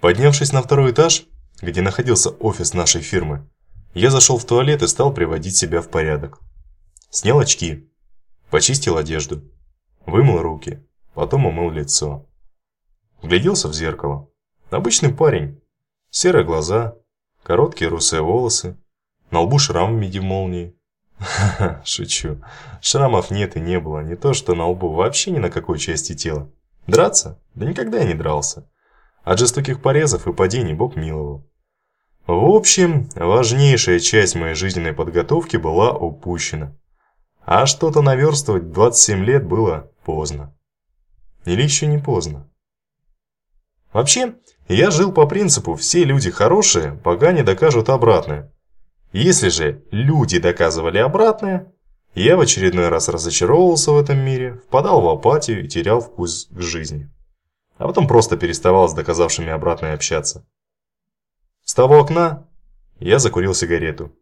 Поднявшись на второй этаж, где находился офис нашей фирмы, я зашел в туалет и стал приводить себя в порядок. Снял очки, почистил одежду, вымыл руки, потом умыл лицо. Вгляделся в зеркало. Обычный парень. Серые глаза, короткие русые волосы, на лбу шрам в виде молнии. Ха-ха, шучу. Шрамов нет и не было, не то что на лбу, вообще ни на какой части тела. Драться? Да никогда я не дрался. От жестоких порезов и падений Бог миловал. В общем, важнейшая часть моей жизненной подготовки была упущена. А что-то наверстывать в 27 лет было поздно. Или еще не поздно. Вообще, я жил по принципу «все люди хорошие, пока не докажут обратное». Если же люди доказывали обратное, я в очередной раз разочаровывался в этом мире, впадал в апатию и терял вкус к жизни. А потом просто переставал с доказавшими обратное общаться. С того окна я закурил сигарету,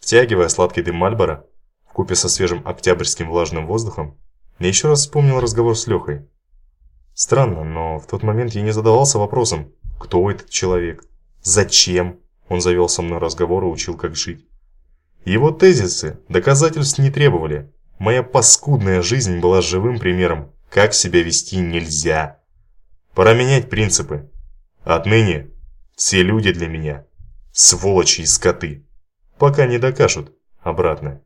втягивая сладкий дым Мальбора, вкупе со свежим октябрьским влажным воздухом, я еще раз вспомнил разговор с Лехой. Странно, но в тот момент я не задавался вопросом, кто этот человек, зачем он завел со мной разговор и учил, как жить. Его тезисы доказательств не требовали. Моя паскудная жизнь была живым примером, как себя вести нельзя. Пора менять принципы. Отныне все люди для меня сволочи и скоты, пока не докажут обратное.